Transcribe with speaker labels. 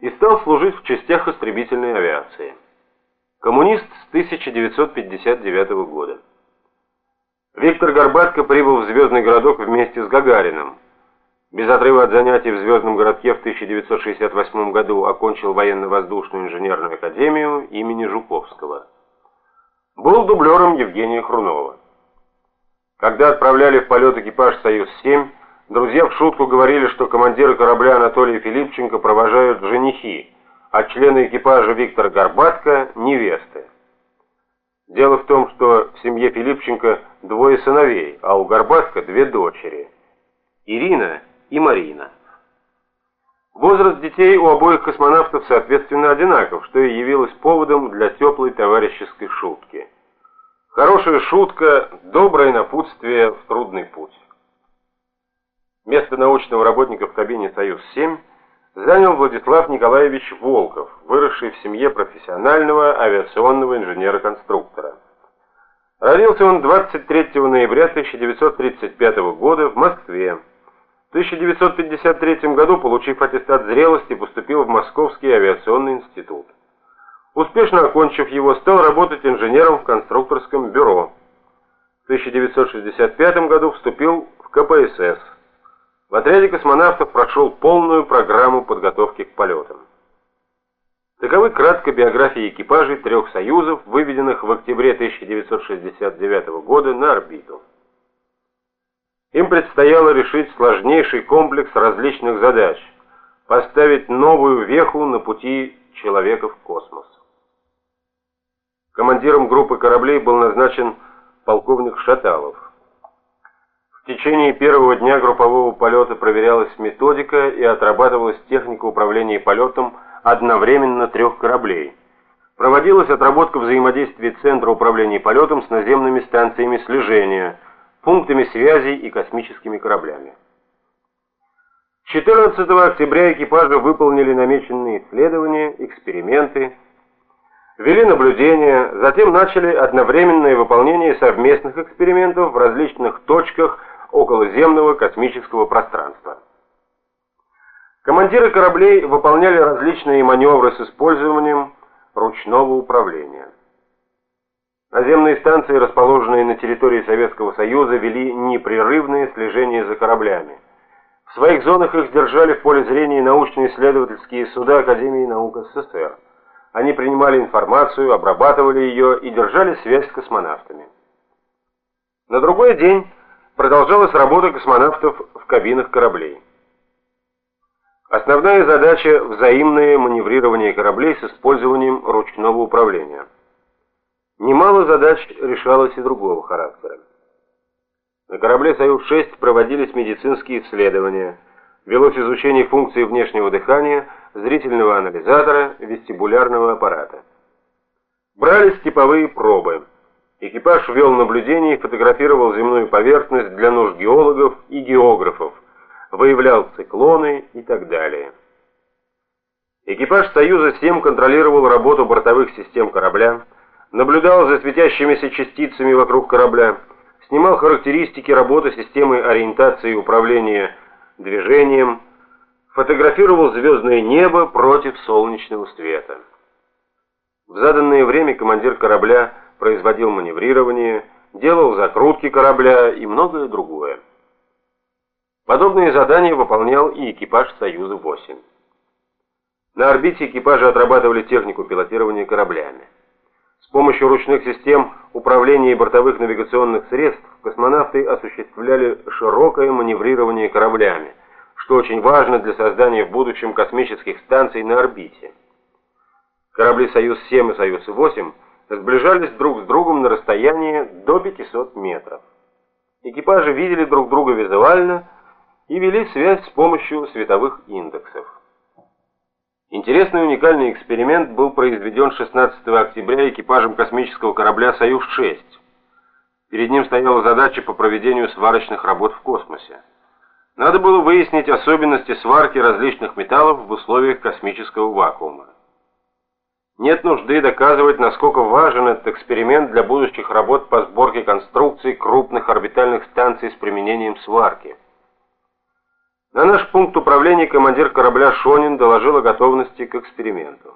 Speaker 1: и стал служить в частях истребительной авиации. Коммунист с 1959 года. Виктор Горбатко прибыл в Звездный городок вместе с Гагариным. Без отрыва от занятий в Звездном городке в 1968 году окончил военно-воздушную инженерную академию имени Жуковского. Был дублером Евгения Хрунова. Когда отправляли в полет экипаж «Союз-7», друзья в шутку говорили, что командира корабля Анатолия Филипченко провожают женихи, а члены экипажа Виктора Горбатко – невесты. Дело в том, что в семье Филипченко двое сыновей, а у Горбатко две дочери – Ирина и Марина. Возраст детей у обоих космонавтов соответственно одинаков, что и явилось поводом для теплой товарищеской шутки. Хорошая шутка, доброе напутствие в трудный путь. Место научного работника в кабине «Союз-7» занял Владислав Николаевич Волков, выросший в семье профессионального авиационного инженера-конструктора. Родился он 23 ноября 1935 года в Москве. В 1953 году, получив аттестат зрелости, поступил в Московский авиационный институт. Успешно окончив его, стал работать инженером в конструкторском бюро. В 1965 году вступил в КПСС. В отряде космонавтов прошел полную программу подготовки к полетам. Таковы кратко биографии экипажей трех союзов, выведенных в октябре 1969 года на орбиту. Им предстояло решить сложнейший комплекс различных задач, поставить новую веху на пути человека в космос. Командиром группы кораблей был назначен полковник Шаталов. В течение первого дня группового полета проверялась методика и отрабатывалась техника управления полетом одновременно трех кораблей. Проводилась отработка взаимодействия Центра управления полетом с наземными станциями слежения – пунктами связи и космическими кораблями. 14 октября экипажи выполнили намеченные исследования, эксперименты, вели наблюдения, затем начали одновременное выполнение совместных экспериментов в различных точках околоземного космического пространства. Командиры кораблей выполняли различные маневры с использованием ручного управления. Наземные станции, расположенные на территории Советского Союза, вели непрерывное слежение за кораблями. В своих зонах их держали в поле зрения научно-исследовательские суда Академии наук СССР. Они принимали информацию, обрабатывали ее и держали связь с космонавтами. На другой день продолжалась работа космонавтов в кабинах кораблей. Основная задача – взаимное маневрирование кораблей с использованием ручного управления. Немало задач решалось и другого характера. На корабле «Союз-6» проводились медицинские исследования, велось изучение функций внешнего дыхания, зрительного анализатора, вестибулярного аппарата. Брались типовые пробы. Экипаж вел наблюдение и фотографировал земную поверхность для нужд геологов и географов, выявлял циклоны и так далее. Экипаж «Союза-7» контролировал работу бортовых систем корабля, наблюдал за светящимися частицами вокруг корабля, снимал характеристики работы системы ориентации и управления движением, фотографировал звездное небо против солнечного света. В заданное время командир корабля производил маневрирование, делал закрутки корабля и многое другое. Подобные задания выполнял и экипаж «Союза-8». На орбите экипажи отрабатывали технику пилотирования кораблями. С помощью ручных систем управления и бортовых навигационных средств космонавты осуществляли широкое маневрирование кораблями, что очень важно для создания в будущем космических станций на орбите. Корабли «Союз-7» и «Союз-8» сближались друг с другом на расстоянии до 500 метров. Экипажи видели друг друга визуально и вели связь с помощью световых индексов. Интересный уникальный эксперимент был произведен 16 октября экипажем космического корабля «Союз-6». Перед ним стояла задача по проведению сварочных работ в космосе. Надо было выяснить особенности сварки различных металлов в условиях космического вакуума. Нет нужды доказывать, насколько важен этот эксперимент для будущих работ по сборке конструкций крупных орбитальных станций с применением сварки. На наш пункт управления командир корабля Шонин доложил о готовности к эксперименту.